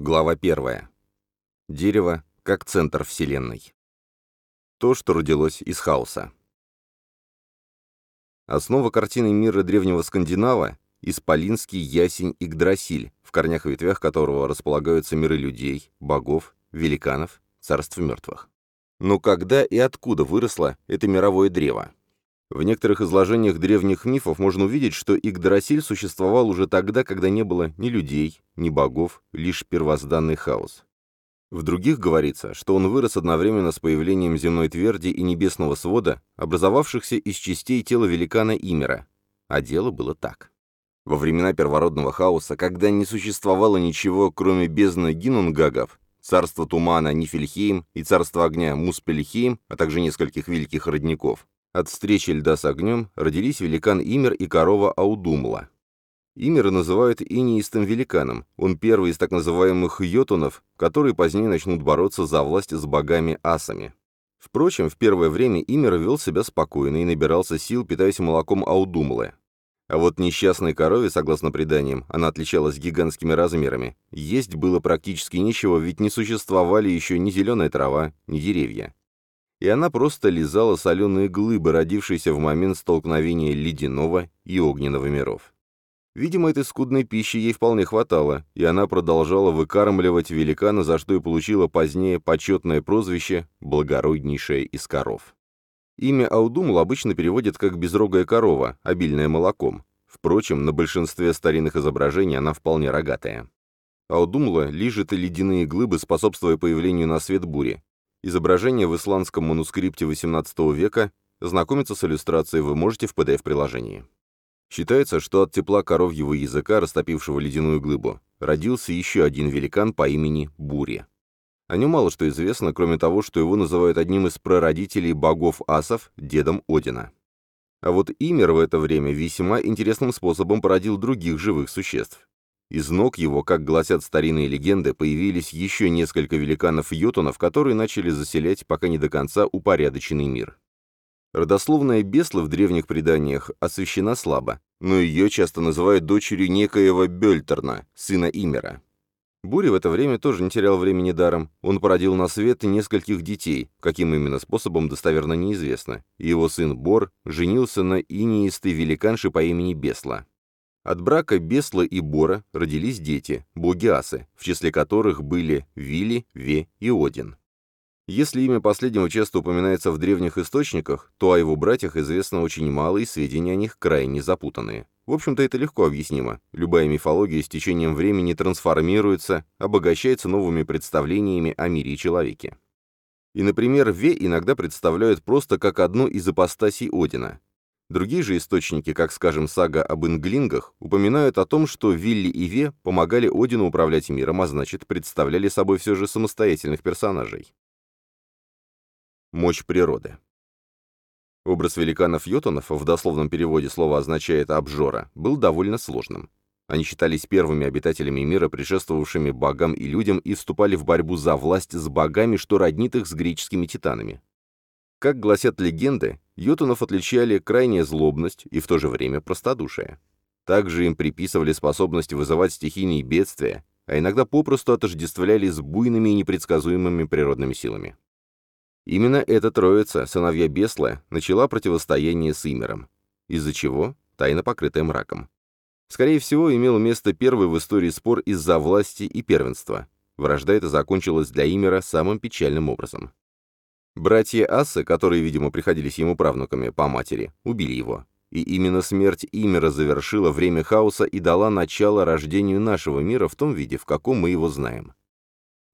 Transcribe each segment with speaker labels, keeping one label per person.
Speaker 1: Глава 1. Дерево как центр Вселенной. То, что родилось из хаоса. Основа картины мира древнего Скандинава – исполинский ясень Игдрасиль, в корнях и ветвях которого располагаются миры людей, богов, великанов, царств мертвых. Но когда и откуда выросло это мировое древо? В некоторых изложениях древних мифов можно увидеть, что Игдрасиль существовал уже тогда, когда не было ни людей, ни богов, лишь первозданный хаос. В других говорится, что он вырос одновременно с появлением земной тверди и небесного свода, образовавшихся из частей тела великана Имера. А дело было так. Во времена первородного хаоса, когда не существовало ничего, кроме бездны Гинунгагов, царства тумана Нифельхейм и царства огня Муспельхейм, а также нескольких великих родников, от встречи льда с огнем родились великан Имер и корова Аудумла. Имера называют инеистым великаном, он первый из так называемых йотунов, которые позднее начнут бороться за власть с богами-асами. Впрочем, в первое время Имер вел себя спокойно и набирался сил, питаясь молоком Аудумлы. А вот несчастной корове, согласно преданиям, она отличалась гигантскими размерами. Есть было практически нечего, ведь не существовали еще ни зеленая трава, ни деревья и она просто лизала соленые глыбы, родившиеся в момент столкновения ледяного и огненного миров. Видимо, этой скудной пищи ей вполне хватало, и она продолжала выкармливать великана, за что и получила позднее почетное прозвище «благороднейшая из коров». Имя Аудумл обычно переводят как «безрогая корова», обильная молоком. Впрочем, на большинстве старинных изображений она вполне рогатая. Аудумла лижет ледяные глыбы, способствуя появлению на свет бури, Изображение в исландском манускрипте XVIII века. Знакомиться с иллюстрацией вы можете в PDF-приложении. Считается, что от тепла коровьего языка, растопившего ледяную глыбу, родился еще один великан по имени Бури. О нем мало что известно, кроме того, что его называют одним из прародителей богов асов, дедом Одина. А вот Имер в это время весьма интересным способом породил других живых существ. Из ног его, как гласят старинные легенды, появились еще несколько великанов-йотунов, которые начали заселять пока не до конца упорядоченный мир. Родословная Бесла в древних преданиях освещена слабо, но ее часто называют дочерью некоего Бельтерна, сына Имера. Буря в это время тоже не терял времени даром. Он породил на свет нескольких детей, каким именно способом достоверно неизвестно, его сын Бор женился на инеистой великанше по имени Бесла. От брака Бесла и Бора родились дети, боги Асы, в числе которых были Вили, Ве и Один. Если имя последнего часто упоминается в древних источниках, то о его братьях известно очень мало, и сведения о них крайне запутанные. В общем-то, это легко объяснимо. Любая мифология с течением времени трансформируется, обогащается новыми представлениями о мире и человеке. И, например, Ве иногда представляют просто как одну из апостасий Одина. Другие же источники, как, скажем, сага об инглингах, упоминают о том, что Вилли и Ве помогали Одину управлять миром, а значит, представляли собой все же самостоятельных персонажей. Мощь природы. Образ великанов-йотунов, в дословном переводе слова означает «обжора», был довольно сложным. Они считались первыми обитателями мира, предшествовавшими богам и людям, и вступали в борьбу за власть с богами, что роднит их с греческими титанами. Как гласят легенды, йотунов отличали крайняя злобность и в то же время простодушие. Также им приписывали способность вызывать стихийные бедствия, а иногда попросту отождествляли с буйными и непредсказуемыми природными силами. Именно эта троица, сыновья Бесла, начала противостояние с Имером, из-за чего тайна покрытая мраком. Скорее всего, имел место первый в истории спор из-за власти и первенства. Вражда эта закончилась для Имера самым печальным образом. Братья Асы, которые, видимо, приходились ему правнуками по матери, убили его. И именно смерть Имера завершила время хаоса и дала начало рождению нашего мира в том виде, в каком мы его знаем.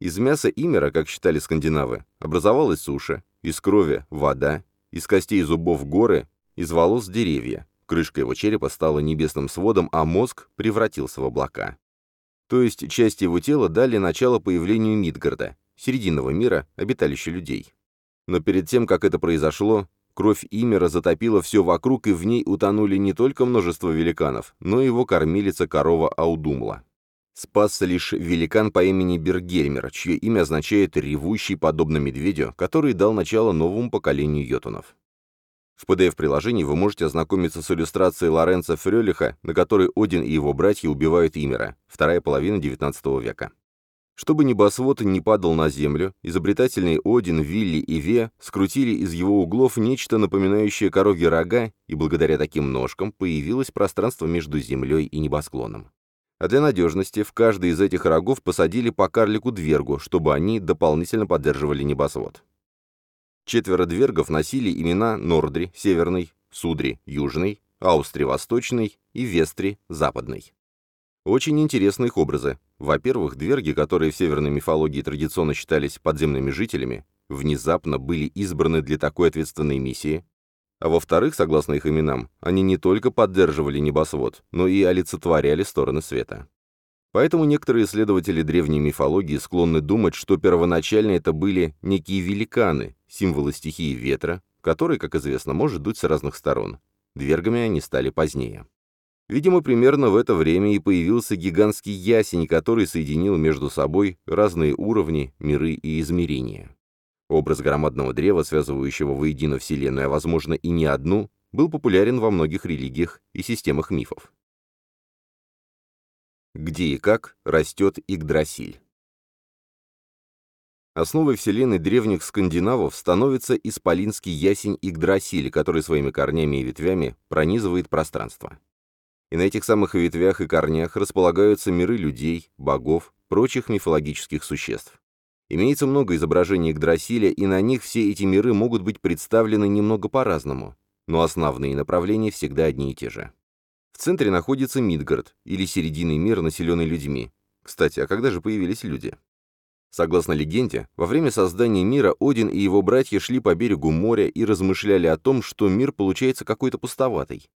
Speaker 1: Из мяса Имера, как считали скандинавы, образовалась суша, из крови – вода, из костей и зубов – горы, из волос – деревья. Крышка его черепа стала небесным сводом, а мозг превратился в облака. То есть части его тела дали начало появлению Мидгарда, серединного мира, обиталища людей. Но перед тем, как это произошло, кровь Имера затопила все вокруг, и в ней утонули не только множество великанов, но и его кормилица корова Аудумла. Спасся лишь великан по имени Бергельмер, чье имя означает «ревущий подобно медведю», который дал начало новому поколению йотунов. В PDF-приложении вы можете ознакомиться с иллюстрацией Лоренца Фрёлиха, на которой Один и его братья убивают Имера, вторая половина XIX века. Чтобы небосвод не падал на землю, изобретательные Один, Вилли и Ве скрутили из его углов нечто напоминающее коровьи рога, и благодаря таким ножкам появилось пространство между землей и небосклоном. А для надежности в каждый из этих рогов посадили по карлику-двергу, чтобы они дополнительно поддерживали небосвод. Четверо двергов носили имена Нордри, Северный, Судри, Южный, Аустри, Восточный и Вестри, Западный. Очень интересны их образы. Во-первых, дверги, которые в северной мифологии традиционно считались подземными жителями, внезапно были избраны для такой ответственной миссии. А во-вторых, согласно их именам, они не только поддерживали небосвод, но и олицетворяли стороны света. Поэтому некоторые исследователи древней мифологии склонны думать, что первоначально это были некие великаны, символы стихии ветра, который, как известно, может дуть с разных сторон. Двергами они стали позднее. Видимо, примерно в это время и появился гигантский ясень, который соединил между собой разные уровни, миры и измерения. Образ громадного древа, связывающего воедино Вселенную, а возможно и не одну, был популярен во многих религиях и системах мифов. Где и как растет Игдрасиль? Основой вселенной древних скандинавов становится исполинский ясень Игдрасиль, который своими корнями и ветвями пронизывает пространство и на этих самых ветвях и корнях располагаются миры людей, богов, прочих мифологических существ. Имеется много изображений Игдрасиля, и на них все эти миры могут быть представлены немного по-разному, но основные направления всегда одни и те же. В центре находится Мидгард, или серединный мир, населенный людьми. Кстати, а когда же появились люди? Согласно легенде, во время создания мира Один и его братья шли по берегу моря и размышляли о том, что мир получается какой-то пустоватый.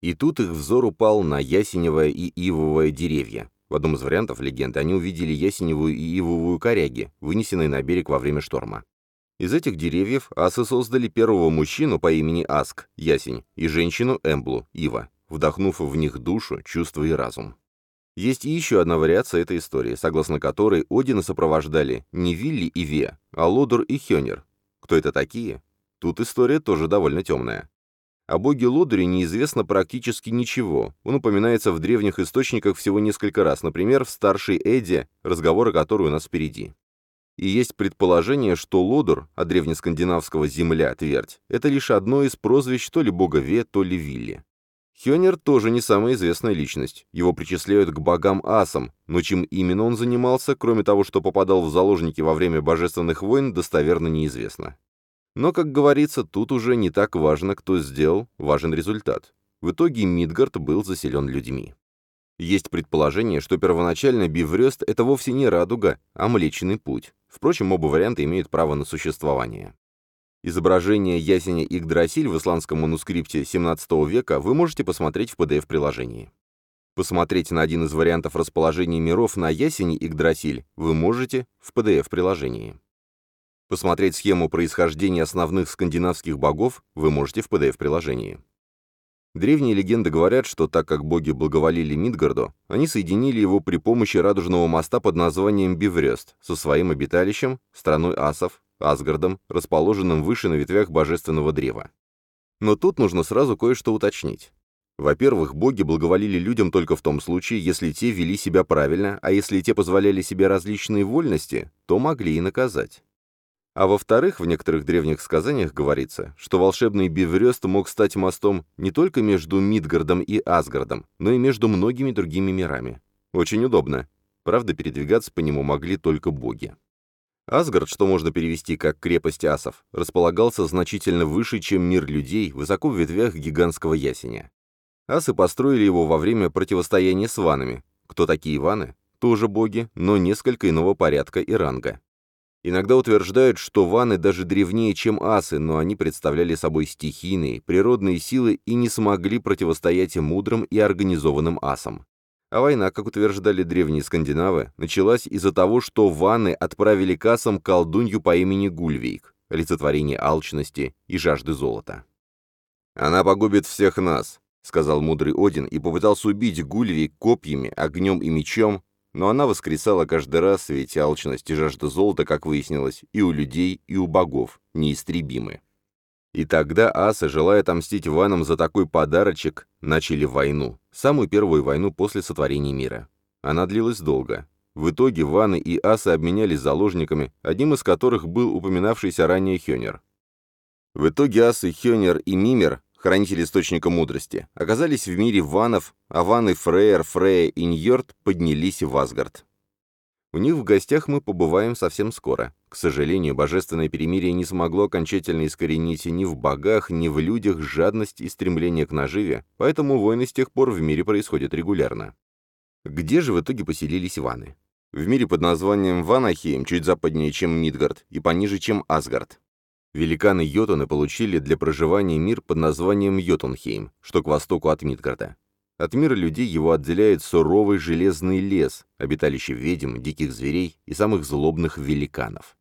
Speaker 1: И тут их взор упал на ясеневое и ивовое деревья. В одном из вариантов легенды они увидели ясеневую и ивовую коряги, вынесенные на берег во время шторма. Из этих деревьев асы создали первого мужчину по имени Аск, ясень, и женщину Эмблу, ива, вдохнув в них душу, чувство и разум. Есть и еще одна вариация этой истории, согласно которой Одина сопровождали не Вилли и Ве, а Лодур и Хёнер. Кто это такие? Тут история тоже довольно темная. О боге Лодыре неизвестно практически ничего. Он упоминается в древних источниках всего несколько раз, например, в старшей Эдде, разговоры которой у нас впереди. И есть предположение, что Лодур, от древнескандинавского «земля», твердь, это лишь одно из прозвищ то ли бога Ве, то ли Вилли. Хёнер тоже не самая известная личность. Его причисляют к богам-асам, но чем именно он занимался, кроме того, что попадал в заложники во время божественных войн, достоверно неизвестно. Но, как говорится, тут уже не так важно, кто сделал, важен результат. В итоге Мидгард был заселен людьми. Есть предположение, что первоначально Биврёст — это вовсе не радуга, а Млечный Путь. Впрочем, оба варианта имеют право на существование. Изображение ясеня Игдрасиль в исландском манускрипте XVII века вы можете посмотреть в PDF-приложении. Посмотреть на один из вариантов расположения миров на ясени Игдрасиль вы можете в PDF-приложении. Посмотреть схему происхождения основных скандинавских богов вы можете в PDF-приложении. Древние легенды говорят, что так как боги благоволили Мидгарду, они соединили его при помощи радужного моста под названием Биврёст со своим обиталищем, страной асов, Асгардом, расположенным выше на ветвях божественного древа. Но тут нужно сразу кое-что уточнить. Во-первых, боги благоволили людям только в том случае, если те вели себя правильно, а если те позволяли себе различные вольности, то могли и наказать. А во-вторых, в некоторых древних сказаниях говорится, что волшебный Биврёст мог стать мостом не только между Мидгардом и Асгардом, но и между многими другими мирами. Очень удобно. Правда, передвигаться по нему могли только боги. Асгард, что можно перевести как «крепость асов», располагался значительно выше, чем мир людей, высоко в ветвях гигантского ясеня. Асы построили его во время противостояния с ванами. Кто такие ваны? Тоже боги, но несколько иного порядка и ранга. Иногда утверждают, что ваны даже древнее, чем асы, но они представляли собой стихийные, природные силы и не смогли противостоять мудрым и организованным асам. А война, как утверждали древние скандинавы, началась из-за того, что ваны отправили к асам колдунью по имени Гульвейк, олицетворение алчности и жажды золота. «Она погубит всех нас», — сказал мудрый Один и попытался убить Гульвейк копьями, огнем и мечом, но она воскресала каждый раз, ведь алчность и жажда золота, как выяснилось, и у людей, и у богов неистребимы. И тогда асы, желая отомстить ванам за такой подарочек, начали войну, самую первую войну после сотворения мира. Она длилась долго. В итоге ваны и асы обменялись заложниками, одним из которых был упоминавшийся ранее Хёнер. В итоге асы Хёнер и Мимер, хранители источника мудрости, оказались в мире ванов, а ваны Фрейер, Фрея и Ньорд поднялись в Асгард. У них в гостях мы побываем совсем скоро. К сожалению, божественное перемирие не смогло окончательно искоренить ни в богах, ни в людях жадность и стремление к наживе, поэтому войны с тех пор в мире происходят регулярно. Где же в итоге поселились ваны? В мире под названием Ванахейм, чуть западнее, чем Мидгард, и пониже, чем Асгард. Великаны Йотуны получили для проживания мир под названием Йотунхейм, что к востоку от Мидгарда. От мира людей его отделяет суровый железный лес, обиталище ведьм, диких зверей и самых злобных великанов.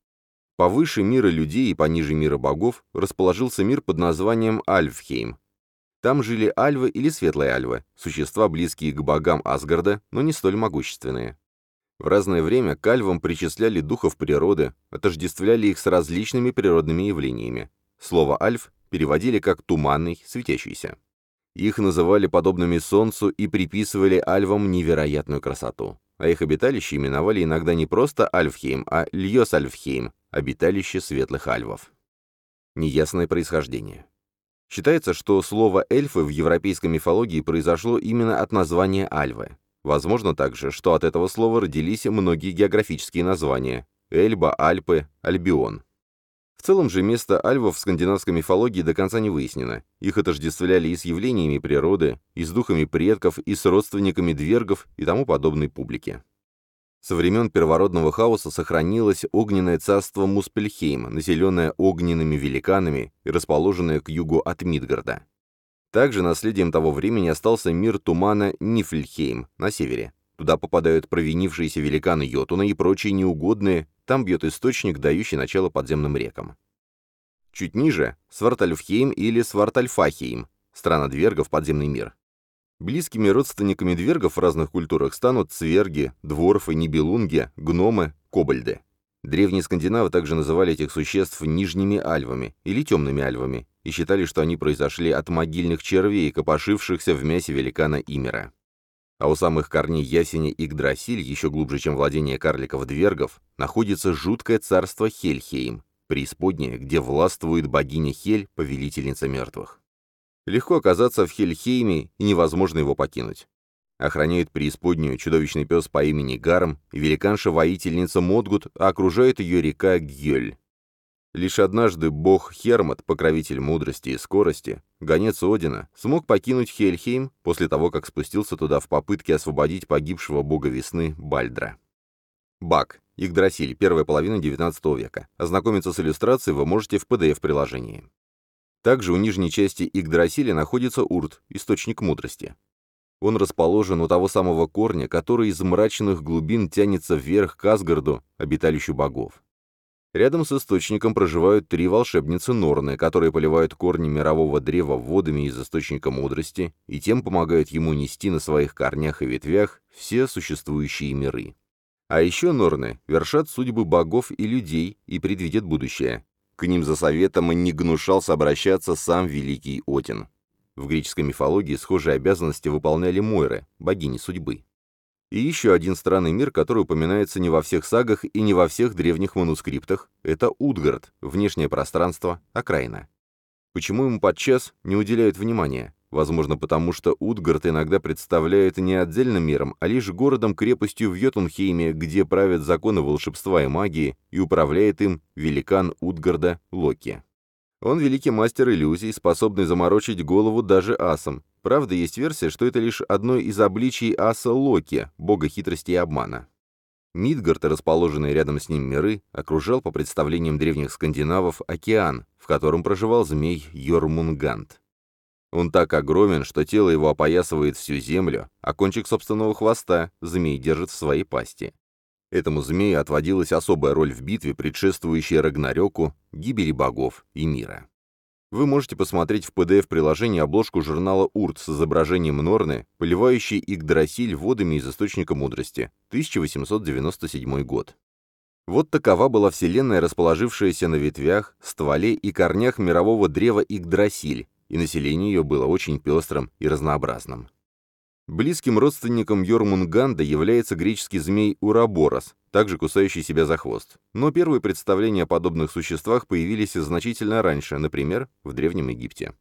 Speaker 1: Повыше мира людей и пониже мира богов расположился мир под названием Альфхейм. Там жили альвы или светлые альвы, существа, близкие к богам Асгарда, но не столь могущественные. В разное время к причисляли духов природы, отождествляли их с различными природными явлениями. Слово «альф» переводили как «туманный», «светящийся». Их называли подобными Солнцу и приписывали альвам невероятную красоту. А их обиталище именовали иногда не просто Альфхейм, а Льос-Альфхейм, обиталище светлых альвов. Неясное происхождение. Считается, что слово «эльфы» в европейской мифологии произошло именно от названия Альвы. Возможно также, что от этого слова родились многие географические названия – Эльба, Альпы, Альбион. В целом же место альвов в скандинавской мифологии до конца не выяснено. Их отождествляли и с явлениями природы, и с духами предков, и с родственниками двергов и тому подобной публики. Со времен первородного хаоса сохранилось огненное царство Муспельхейм, населенное огненными великанами и расположенное к югу от Мидгарда. Также наследием того времени остался мир тумана Нифльхейм на севере. Туда попадают провинившиеся великаны Йотуна и прочие неугодные, там бьет источник, дающий начало подземным рекам. Чуть ниже — Свартальфхейм или Свартальфахейм, страна двергов, подземный мир. Близкими родственниками двергов в разных культурах станут цверги, дворфы, нибелунги, гномы, кобальды. Древние скандинавы также называли этих существ нижними альвами или темными альвами и считали, что они произошли от могильных червей, копошившихся в мясе великана Имера. А у самых корней ясеня Игдрасиль, еще глубже, чем владение карликов-двергов, находится жуткое царство Хельхейм, преисподнее, где властвует богиня Хель, повелительница мертвых. Легко оказаться в Хельхейме, и невозможно его покинуть. Охраняет преисподнюю чудовищный пес по имени Гарм великанша-воительница Модгут, а окружает ее река Гьёль. Лишь однажды бог Хермот, покровитель мудрости и скорости, гонец Одина, смог покинуть Хельхейм после того, как спустился туда в попытке освободить погибшего бога весны Бальдра. Бак. Игдрасиль. Первая половина XIX века. Ознакомиться с иллюстрацией вы можете в PDF-приложении. Также у нижней части Игдрасиля находится Урт, источник мудрости. Он расположен у того самого корня, который из мрачных глубин тянется вверх к Асгарду, обиталищу богов. Рядом с источником проживают три волшебницы Норны, которые поливают корни мирового древа водами из источника мудрости и тем помогают ему нести на своих корнях и ветвях все существующие миры. А еще Норны вершат судьбы богов и людей и предвидят будущее. К ним за советом не гнушался обращаться сам великий Один. В греческой мифологии схожие обязанности выполняли Мойры, богини судьбы. И еще один странный мир, который упоминается не во всех сагах и не во всех древних манускриптах, это Утгард, внешнее пространство, окраина. Почему ему подчас не уделяют внимания? Возможно, потому что Утгард иногда представляет не отдельным миром, а лишь городом-крепостью в Йотунхейме, где правят законы волшебства и магии, и управляет им великан Утгарда Локи. Он великий мастер иллюзий, способный заморочить голову даже асам, Правда, есть версия, что это лишь одно из обличий аса Локи, бога хитрости и обмана. Мидгард расположенные рядом с ним миры, окружал, по представлениям древних скандинавов, океан, в котором проживал змей Йормунгант. Он так огромен, что тело его опоясывает всю землю, а кончик собственного хвоста змей держит в своей пасти. Этому змею отводилась особая роль в битве, предшествующей Рагнарёку, гибели богов и мира. Вы можете посмотреть в PDF-приложении обложку журнала «Урт» с изображением Норны, поливающей Игдрасиль водами из Источника Мудрости, 1897 год. Вот такова была вселенная, расположившаяся на ветвях, стволе и корнях мирового древа Игдрасиль, и население ее было очень пестрым и разнообразным. Близким родственником Йормунганда является греческий змей Ураборос, также кусающий себя за хвост. Но первые представления о подобных существах появились значительно раньше, например, в Древнем Египте.